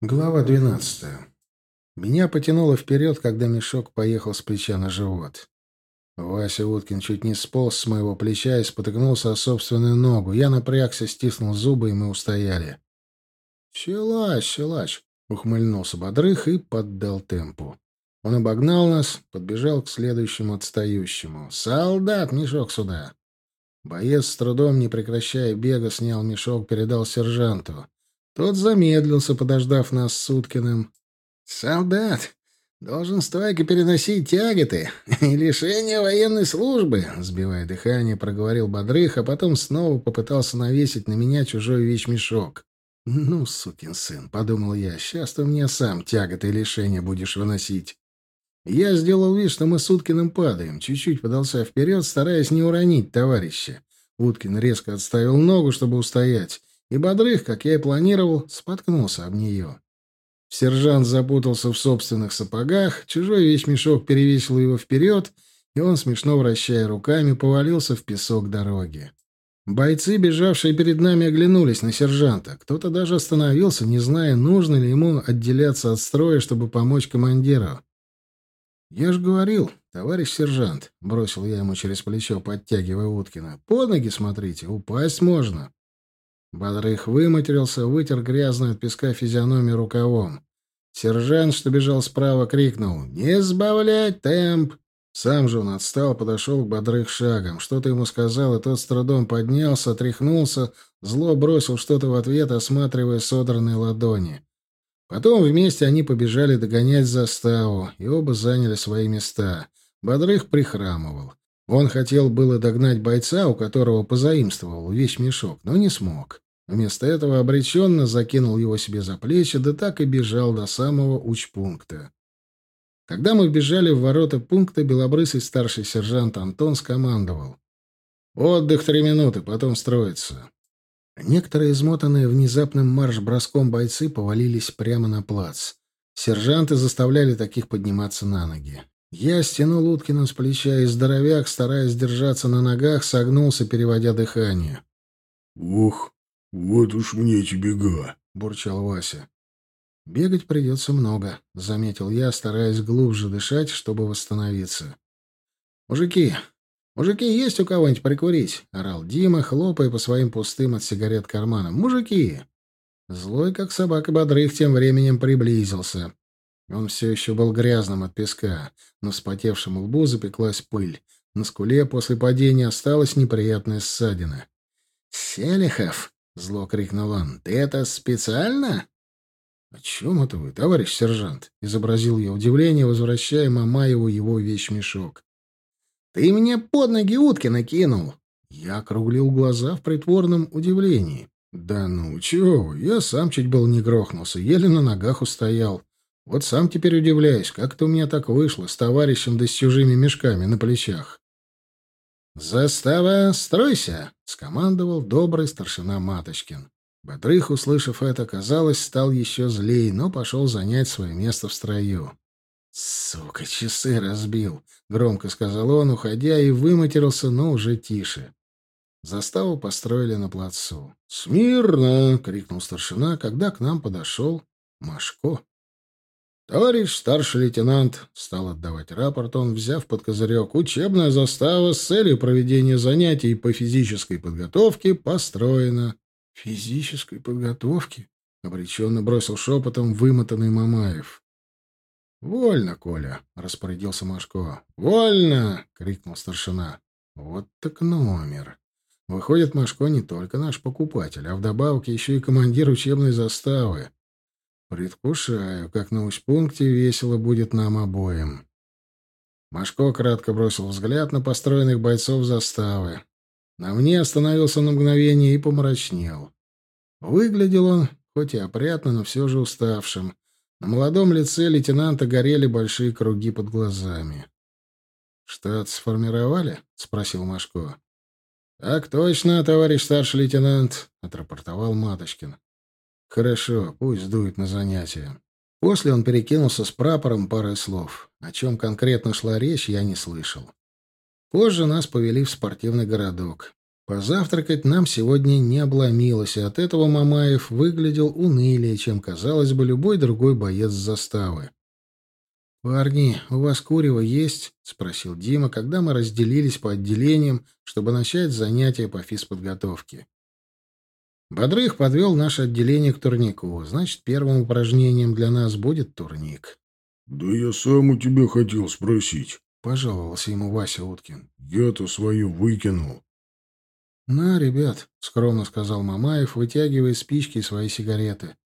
Глава двенадцатая. Меня потянуло вперед, когда мешок поехал с плеча на живот. Вася Уткин чуть не сполз с моего плеча и спотыкнулся о собственную ногу. Я напрягся, стиснул зубы, и мы устояли. «Силач, силач!» — ухмыльнулся Бодрых и поддал темпу. Он обогнал нас, подбежал к следующему отстающему. «Солдат, мешок сюда!» Боец с трудом, не прекращая бега, снял мешок, передал сержанту. Тот замедлился, подождав нас с Уткиным. «Солдат, должен стойко переносить тяготы и лишение военной службы», сбивая дыхание, проговорил Бодрых, а потом снова попытался навесить на меня чужой вещмешок. «Ну, сукин сын», — подумал я, — «сейчас ты мне сам тяготы и лишения будешь выносить». Я сделал вид, что мы с Уткиным падаем, чуть-чуть подался вперед, стараясь не уронить товарища. Уткин резко отставил ногу, чтобы устоять, и Бодрых, как я и планировал, споткнулся об нее. Сержант запутался в собственных сапогах, чужой вещмешок перевесил его вперед, и он, смешно вращая руками, повалился в песок дороги. Бойцы, бежавшие перед нами, оглянулись на сержанта. Кто-то даже остановился, не зная, нужно ли ему отделяться от строя, чтобы помочь командиру. «Я ж говорил, товарищ сержант», — бросил я ему через плечо, подтягивая Уткина, — «под ноги смотрите, упасть можно». Бодрых выматерился, вытер грязную от песка физиономию рукавом. Сержант, что бежал справа, крикнул «Не сбавлять темп!» Сам же он отстал, подошел к Бодрых шагом. Что-то ему сказал, и тот с трудом поднялся, отряхнулся, зло бросил что-то в ответ, осматривая содранные ладони. Потом вместе они побежали догонять заставу, и оба заняли свои места. Бодрых прихрамывал. Он хотел было догнать бойца, у которого позаимствовал вещь-мешок, но не смог. Вместо этого обреченно закинул его себе за плечи, да так и бежал до самого учпункта. Когда мы бежали в ворота пункта, белобрысый старший сержант Антон скомандовал. «Отдых три минуты, потом строиться». Некоторые, измотанные внезапным марш-броском бойцы, повалились прямо на плац. Сержанты заставляли таких подниматься на ноги. Я стянул Уткина с плеча, и здоровяк, стараясь держаться на ногах, согнулся, переводя дыхание. «Ух, вот уж мне эти бега!» — бурчал Вася. «Бегать придется много», — заметил я, стараясь глубже дышать, чтобы восстановиться. «Мужики, мужики, есть у кого-нибудь прикурить?» — орал Дима, хлопая по своим пустым от сигарет карманам. «Мужики!» Злой, как собака бодрых, тем временем приблизился. Он все еще был грязным от песка. На вспотевшем лбу запеклась пыль. На скуле после падения осталась неприятная ссадина. «Селихов!» — зло крикнул он. «Ты это специально?» «О чем это вы, товарищ сержант?» — изобразил я удивление, возвращая Мамаеву его вещмешок. «Ты мне под ноги утки накинул!» Я округлил глаза в притворном удивлении. «Да ну, чего я сам чуть был не грохнулся, еле на ногах устоял. Вот сам теперь удивляюсь, как это у меня так вышло, с товарищем да с чужими мешками на плечах. «Застава, стройся!» — скомандовал добрый старшина Маточкин. Батрых, услышав это, казалось, стал еще злей, но пошел занять свое место в строю. «Сука, часы разбил!» — громко сказал он, уходя, и выматерился, но уже тише. Заставу построили на плацу. «Смирно!» — крикнул старшина, когда к нам подошел Машко. «Товарищ старший лейтенант», — стал отдавать рапорт он, взяв под козырек, «учебная застава с целью проведения занятий по физической подготовке построена». «Физической подготовки?» — обреченно бросил шепотом вымотанный Мамаев. «Вольно, Коля», — распорядился Машко. «Вольно!» — крикнул старшина. «Вот так номер. Выходит, Машко не только наш покупатель, а вдобавок еще и командир учебной заставы. Предвкушаю, как на учпункте весело будет нам обоим. Машко кратко бросил взгляд на построенных бойцов заставы. На мне остановился на мгновение и помрачнел. Выглядел он, хоть и опрятно, но все же уставшим. На молодом лице лейтенанта горели большие круги под глазами. «Штат сформировали?» — спросил Машко. «Так точно, товарищ старший лейтенант», — отрапортовал Маточкин. Хорошо, пусть дует на занятия. После он перекинулся с прапором парой слов. О чем конкретно шла речь, я не слышал. Позже нас повели в спортивный городок. Позавтракать нам сегодня не обломилось, и от этого Мамаев выглядел унылее, чем, казалось бы, любой другой боец заставы. «Парни, у вас курево есть?» — спросил Дима, когда мы разделились по отделениям, чтобы начать занятия по физподготовке. Бодрых подвел наше отделение к турнику. Значит, первым упражнением для нас будет турник. «Да я сам у тебя хотел спросить», — пожаловался ему Вася Уткин. «Я-то свою выкинул». «На, ребят», — скромно сказал Мамаев, вытягивая спички и свои сигареты.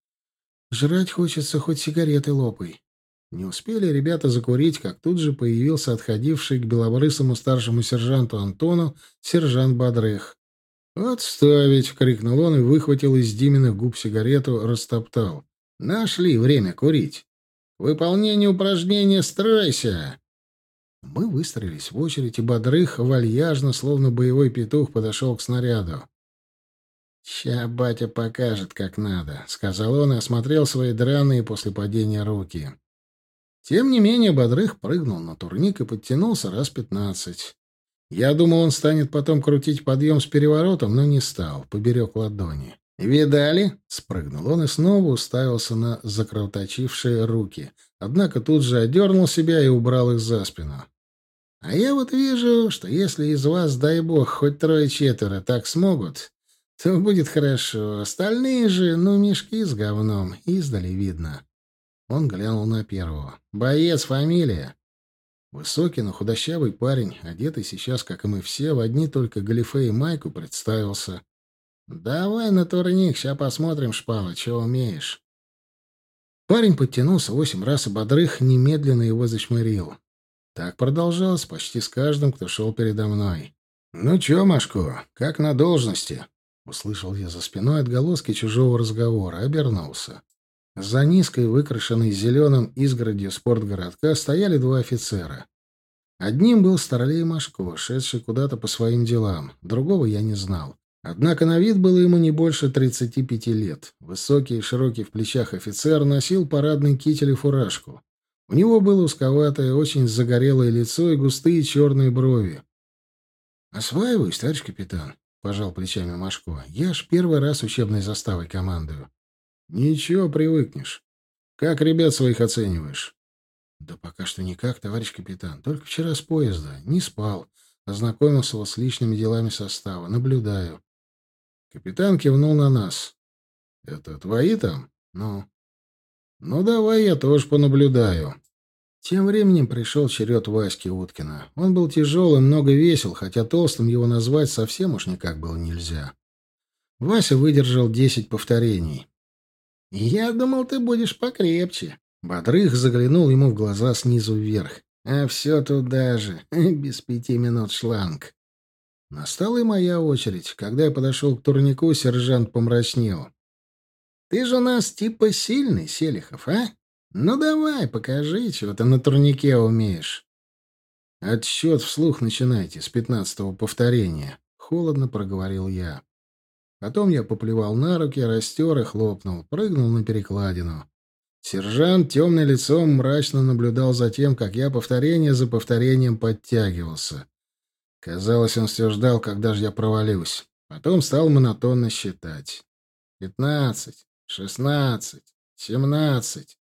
«Жрать хочется, хоть сигареты лопай». Не успели ребята закурить, как тут же появился отходивший к белобрысому старшему сержанту Антону сержант Бодрых. «Отставить!» — крикнул он и выхватил из Диминых губ сигарету, растоптал. «Нашли время курить! Выполнение упражнения «Стройся!» Мы выстроились в очередь, и Бодрых вальяжно, словно боевой петух, подошел к снаряду. «Ща батя покажет, как надо», — сказал он и осмотрел свои драные после падения руки. Тем не менее, Бодрых прыгнул на турник и подтянулся раз пятнадцать. Я думал, он станет потом крутить подъем с переворотом, но не стал, поберег ладони. «Видали?» — спрыгнул он и снова уставился на закровоточившие руки. Однако тут же одернул себя и убрал их за спину. «А я вот вижу, что если из вас, дай бог, хоть трое-четверо так смогут, то будет хорошо. Остальные же, ну, мешки с говном, издали видно». Он глянул на первого. «Боец, фамилия?» Высокий, но худощавый парень, одетый сейчас, как и мы все, в одни только галифе и майку, представился. «Давай на турник, сейчас посмотрим, шпала, что умеешь». Парень подтянулся восемь раз, и Бодрых немедленно его зачмырил. Так продолжалось почти с каждым, кто шел передо мной. «Ну чё, Машко, как на должности?» Услышал я за спиной отголоски чужого разговора, обернулся. За низкой, выкрашенной зеленым изгородью спортгородка стояли два офицера. Одним был Старлей Машко, шедший куда-то по своим делам. Другого я не знал. Однако на вид было ему не больше 35 лет. Высокий и широкий в плечах офицер носил парадный китель и фуражку. У него было узковатое, очень загорелое лицо и густые черные брови. «Осваиваюсь, товарищ капитан», — пожал плечами Машко. «Я ж первый раз учебной заставой командую». Ничего, привыкнешь. Как ребят своих оцениваешь? Да пока что никак, товарищ капитан. Только вчера с поезда. Не спал. Ознакомился с личными делами состава. Наблюдаю. Капитан кивнул на нас. Это твои там? Ну? Ну, давай я тоже понаблюдаю. Тем временем пришел черед Васьки Уткина. Он был тяжелый, много весил, хотя толстым его назвать совсем уж никак было нельзя. Вася выдержал десять повторений. «Я думал, ты будешь покрепче». Бодрых заглянул ему в глаза снизу вверх. «А все туда же, без пяти минут шланг». Настала и моя очередь. Когда я подошел к турнику, сержант помрачнел. «Ты же у нас типа сильный, Селихов, а? Ну давай, покажи, чего ты на турнике умеешь». «Отсчет вслух начинайте, с пятнадцатого повторения», — холодно проговорил я. Потом я поплевал на руки, растер и хлопнул, прыгнул на перекладину. Сержант темным лицом мрачно наблюдал за тем, как я повторение за повторением подтягивался. Казалось, он все ждал, когда же я провалюсь. Потом стал монотонно считать. Пятнадцать, шестнадцать, семнадцать.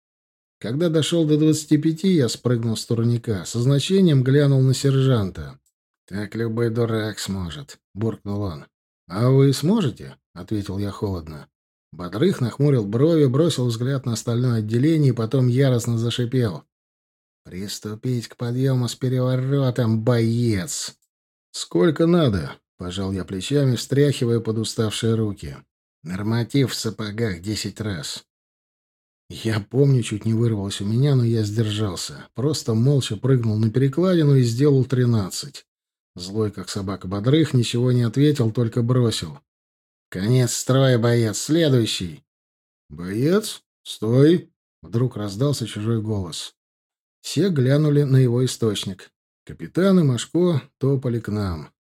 Когда дошел до двадцати пяти, я спрыгнул с турника. Со значением глянул на сержанта. «Так любой дурак сможет», — буркнул он. «А вы сможете?» — ответил я холодно. Бодрых нахмурил брови, бросил взгляд на остальное отделение и потом яростно зашипел. «Приступить к подъему с переворотом, боец!» «Сколько надо?» — пожал я плечами, встряхивая под уставшие руки. «Норматив в сапогах десять раз». Я помню, чуть не вырвалось у меня, но я сдержался. Просто молча прыгнул на перекладину и сделал тринадцать. Злой, как собака бодрых, ничего не ответил, только бросил. «Конец строя, боец! Следующий!» «Боец? Стой!» Вдруг раздался чужой голос. Все глянули на его источник. Капитан и Машко топали к нам.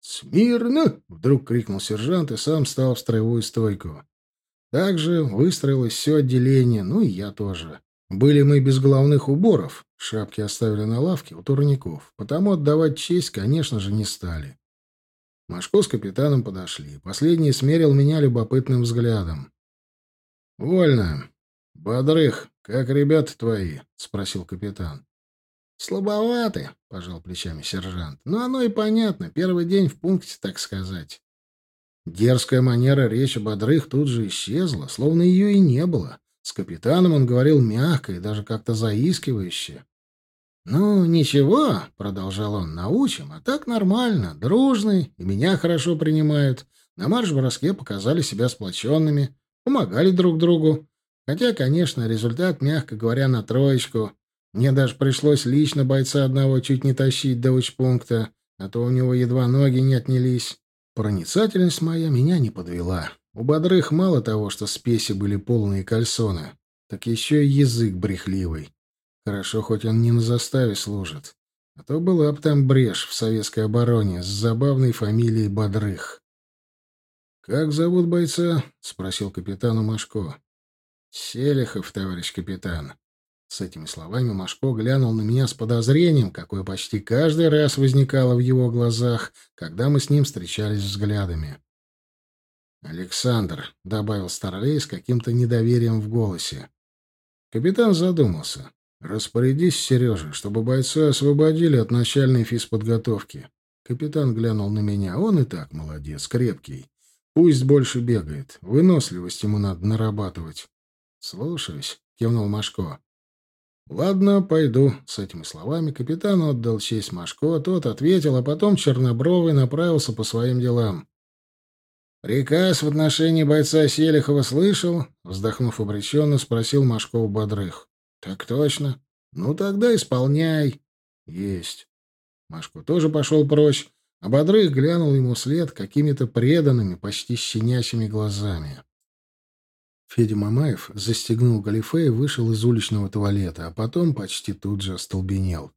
«Смирно!» — вдруг крикнул сержант и сам стал в строевую стойку. Также выстроилось все отделение, ну и я тоже. Были мы без головных уборов, шапки оставили на лавке у турников, потому отдавать честь, конечно же, не стали. Машко с капитаном подошли. Последний смерил меня любопытным взглядом. «Вольно. Бодрых, как ребята твои?» — спросил капитан. «Слабоваты», — пожал плечами сержант. «Но оно и понятно. Первый день в пункте, так сказать». Дерзкая манера речи Бодрых тут же исчезла, словно ее и не было. С капитаном он говорил мягко и даже как-то заискивающе. «Ну, ничего», — продолжал он, — «научим, а так нормально, дружный, и меня хорошо принимают. На марш-броске показали себя сплоченными, помогали друг другу. Хотя, конечно, результат, мягко говоря, на троечку. Мне даже пришлось лично бойца одного чуть не тащить до учпункта, а то у него едва ноги не отнялись. Проницательность моя меня не подвела. У бодрых мало того, что спеси были полные кальсоны, так еще и язык брехливый. Хорошо, хоть он не на заставе служит. А то была бы там брешь в советской обороне с забавной фамилией Бодрых. «Как зовут бойца?» — спросил капитану Машко. «Селихов, товарищ капитан». С этими словами Машко глянул на меня с подозрением, какое почти каждый раз возникало в его глазах, когда мы с ним встречались взглядами. «Александр», — добавил Старлей с каким-то недоверием в голосе. Капитан задумался. «Распорядись, Сережа, чтобы бойца освободили от начальной физподготовки». Капитан глянул на меня. Он и так молодец, крепкий. Пусть больше бегает. Выносливость ему надо нарабатывать. «Слушаюсь», — кивнул Машко. «Ладно, пойду». С этими словами капитан отдал честь Машко, тот ответил, а потом Чернобровый направился по своим делам. «Приказ в отношении бойца Селихова слышал?» Вздохнув обреченно, спросил Машков Бодрых. «Так точно. Ну, тогда исполняй». «Есть». Машко тоже пошел прочь, а Бодрых глянул ему вслед какими-то преданными, почти щенячьими глазами. Федя Мамаев застегнул галифе и вышел из уличного туалета, а потом почти тут же остолбенел.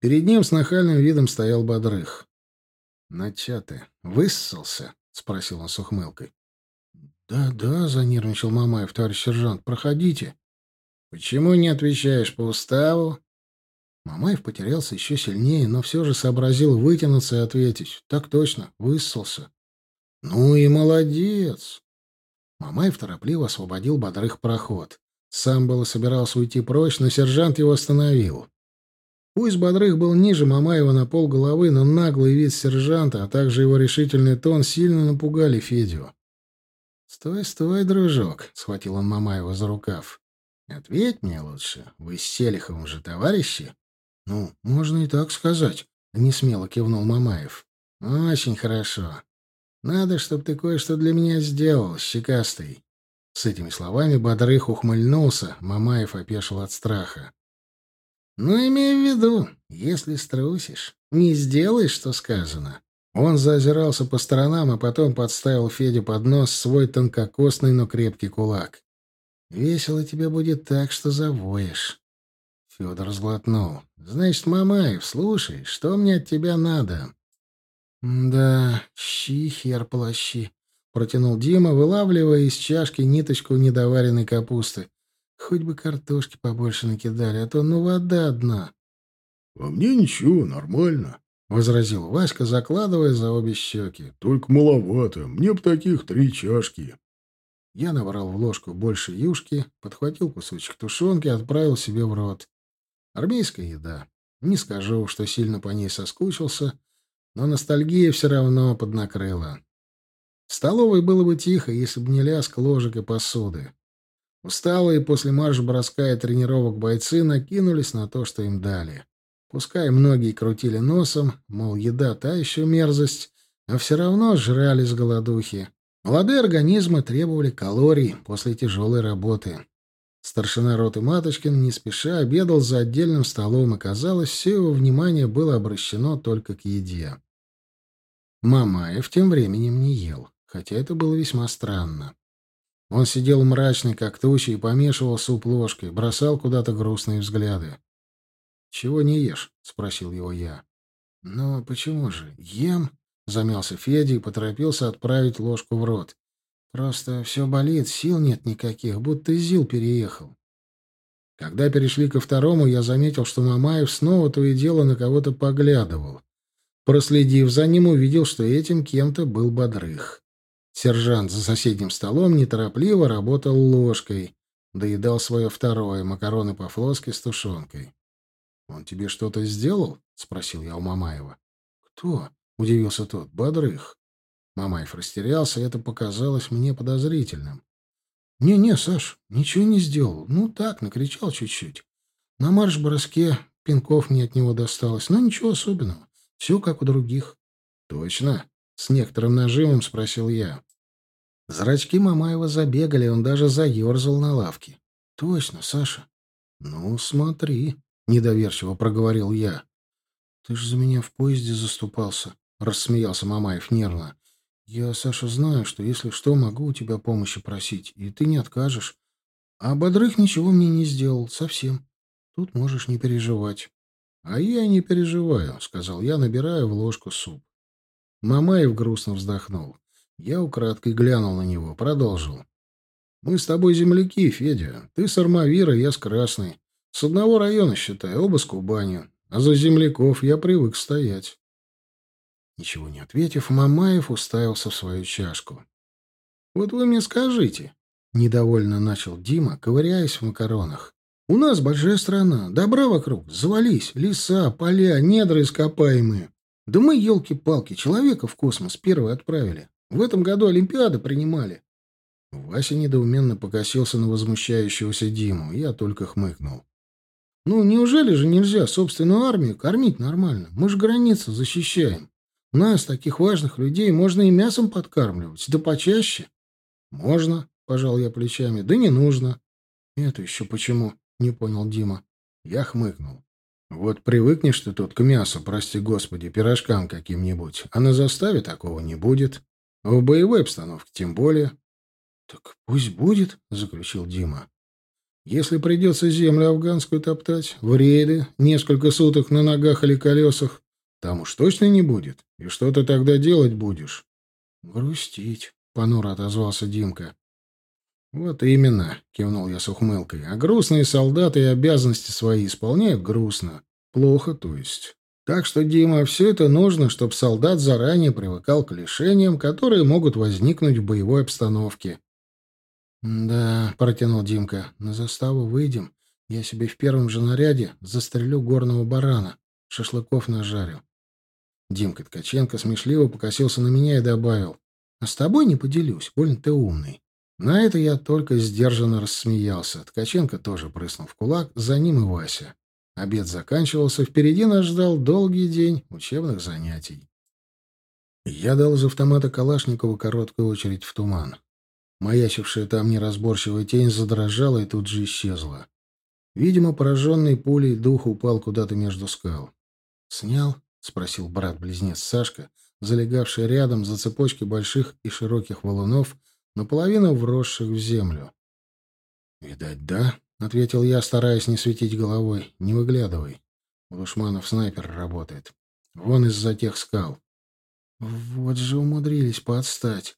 Перед ним с нахальным видом стоял Бодрых. «Начаты. Выссался?» — спросил он с ухмылкой. «Да, да», — занервничал Мамаев, товарищ сержант, — «проходите». «Почему не отвечаешь по уставу?» Мамаев потерялся еще сильнее, но все же сообразил вытянуться и ответить. «Так точно, выссался». «Ну и молодец!» Мамаев торопливо освободил бодрых проход. Сам было собирался уйти прочь, но сержант его остановил. Пусть Бодрых был ниже Мамаева на пол головы, но наглый вид сержанта, а также его решительный тон сильно напугали Федю. «Стой, стой, дружок!» — схватил он Мамаева за рукав. «Ответь мне лучше. Вы с Селиховым же товарищи?» «Ну, можно и так сказать», — несмело кивнул Мамаев. «Очень хорошо. Надо, чтобы ты кое-что для меня сделал, щекастый». С этими словами Бодрых ухмыльнулся, Мамаев опешил от страха. Но имей в виду, если струсишь, не сделаешь, что сказано. Он заозирался по сторонам, а потом подставил Феде под нос свой тонкокосный, но крепкий кулак. «Весело тебе будет так, что завоешь». Федор сглотнул. «Значит, Мамаев, слушай, что мне от тебя надо?» «Да, щи, хер полощи», — протянул Дима, вылавливая из чашки ниточку недоваренной капусты. Хоть бы картошки побольше накидали, а то ну вода одна. — А мне ничего, нормально, — возразил Васька, закладывая за обе щеки. — Только маловато. Мне б таких три чашки. Я набрал в ложку больше юшки, подхватил кусочек тушенки, отправил себе в рот. Армейская еда. Не скажу, что сильно по ней соскучился, но ностальгия все равно поднакрыла. В столовой было бы тихо, если бы не лязг ложек и посуды. Усталые после марш-броска и тренировок бойцы накинулись на то, что им дали. Пускай многие крутили носом, мол, еда та еще мерзость, а все равно жрали с голодухи. Молодые организмы требовали калорий после тяжелой работы. Старшина роты Маточкин не спеша обедал за отдельным столом, и, казалось, все его внимание было обращено только к еде. Мамаев тем временем не ел, хотя это было весьма странно. Он сидел мрачный, как туча, и помешивал суп ложкой, бросал куда-то грустные взгляды. «Чего не ешь?» — спросил его я. «Ну, почему же? Ем?» — замялся Федя и поторопился отправить ложку в рот. «Просто все болит, сил нет никаких, будто Зил переехал». Когда перешли ко второму, я заметил, что Мамаев снова то и дело на кого-то поглядывал. Проследив за ним, увидел, что этим кем-то был Бодрых. Сержант за соседним столом неторопливо работал ложкой, доедал свое второе, макароны по-флотски с тушенкой. «Он тебе что-то сделал?» — спросил я у Мамаева. «Кто?» — удивился тот. «Бодрых». Мамаев растерялся, и это показалось мне подозрительным. «Не-не, Саш, ничего не сделал. Ну так, накричал чуть-чуть. На марш-броске пинков мне от него досталось, но ничего особенного. Все как у других». «Точно?» — с некоторым нажимом спросил я. Зрачки Мамаева забегали, он даже заерзал на лавке. «Точно, Саша». «Ну, смотри», — недоверчиво проговорил я. «Ты ж за меня в поезде заступался», — рассмеялся Мамаев нервно. «Я, Саша, знаю, что если что, могу у тебя помощи просить, и ты не откажешь. А Бодрых ничего мне не сделал, совсем. Тут можешь не переживать». «А я не переживаю», — сказал я, набирая в ложку суп. Мамаев грустно вздохнул. Я украдкой глянул на него, продолжил. «Мы с тобой земляки, Федя. Ты с Армавира, я с Красной. С одного района, считай, оба с Кубани. А за земляков я привык стоять». Ничего не ответив, Мамаев уставился в свою чашку. «Вот вы мне скажите», — недовольно начал Дима, ковыряясь в макаронах. «У нас большая страна, добра вокруг, завались, леса, поля, недра ископаемые. Да мы, елки-палки, человека в космос первый отправили. В этом году Олимпиады принимали. Вася недоуменно покосился на возмущающегося Диму. Я только хмыкнул. «Ну, неужели же нельзя собственную армию кормить нормально? Мы же границу защищаем. Нас, таких важных людей, можно и мясом подкармливать, да почаще». «Можно», — пожал я плечами, — «да не нужно». «Это еще почему?» — не понял Дима. Я хмыкнул. «Вот привыкнешь ты тут к мясу, прости господи, пирожкам каким-нибудь, а на заставе такого не будет». В боевой обстановке тем более. — Так пусть будет, — заключил Дима. — Если придется землю афганскую топтать, в рейды, несколько суток на ногах или колесах, там уж точно не будет. И что ты тогда делать будешь? — Грустить, — понуро отозвался Димка. — Вот именно, — кивнул я с ухмылкой. — А грустные солдаты и обязанности свои исполняют грустно. Плохо, то есть. Так что, Дима, все это нужно, чтобы солдат заранее привыкал к лишениям, которые могут возникнуть в боевой обстановке. «Да», — протянул Димка, — «на заставу выйдем. Я себе в первом же наряде застрелю горного барана. Шашлыков нажарю». Димка Ткаченко смешливо покосился на меня и добавил. «А с тобой не поделюсь, больно ты умный». На это я только сдержанно рассмеялся. Ткаченко тоже прыснул в кулак, за ним и Вася. Обед заканчивался, впереди нас ждал долгий день учебных занятий. Я дал из автомата Калашникова короткую очередь в туман. Маячившая там неразборчивая тень задрожала и тут же исчезла. Видимо, пораженный пулей дух упал куда-то между скал. «Снял?» — спросил брат-близнец Сашка, залегавший рядом за цепочкой больших и широких валунов, наполовину вросших в землю. «Видать, да», — ответил я, стараясь не светить головой. — Не выглядывай. У душманов снайпер работает. Вон из-за тех скал. — Вот же умудрились подстать.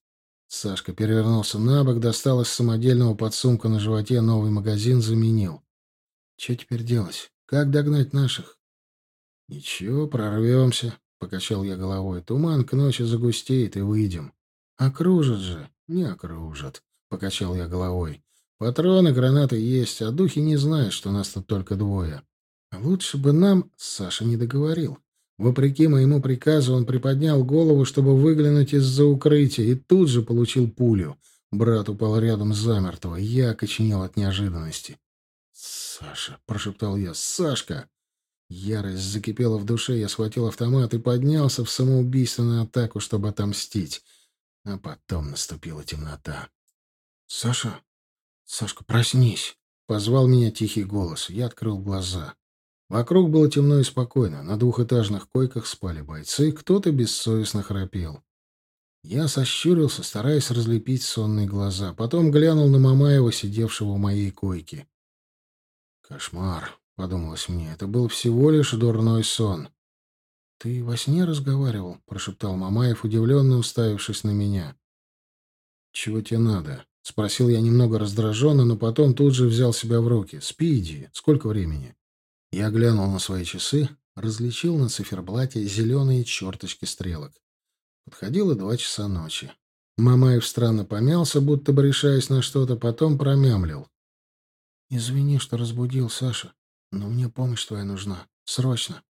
Сашка перевернулся на бок, достал из самодельного подсумка на животе новый магазин, заменил. — Что теперь делать? Как догнать наших? — Ничего, прорвемся, — покачал я головой. — Туман к ночи загустеет, и выйдем. — Окружат же. — Не окружат, — покачал я головой. Патроны, гранаты есть, а духи не знают, что нас тут только двое. Лучше бы нам... Саша не договорил. Вопреки моему приказу он приподнял голову, чтобы выглянуть из-за укрытия, и тут же получил пулю. Брат упал рядом замертво. Я окоченел от неожиданности. «Саша!» — прошептал я. «Сашка!» Ярость закипела в душе, я схватил автомат и поднялся в самоубийственную атаку, чтобы отомстить. А потом наступила темнота. «Саша!» «Сашка, проснись!» — позвал меня тихий голос. Я открыл глаза. Вокруг было темно и спокойно. На двухэтажных койках спали бойцы, кто-то бессовестно храпел. Я сощурился, стараясь разлепить сонные глаза. Потом глянул на Мамаева, сидевшего в моей койке. «Кошмар», — подумалось мне, — это был всего лишь дурной сон. «Ты во сне разговаривал?» — прошептал Мамаев, удивленно уставившись на меня. «Чего тебе надо?» — спросил я немного раздраженно, но потом тут же взял себя в руки. «Спи, иди. Сколько времени?» Я глянул на свои часы. Различил на циферблате зеленые черточки стрелок. Подходило два часа ночи. Мамаев странно помялся, будто бы решаясь на что-то, потом промямлил. «Извини, что разбудил, Саша, но мне помощь твоя нужна. Срочно».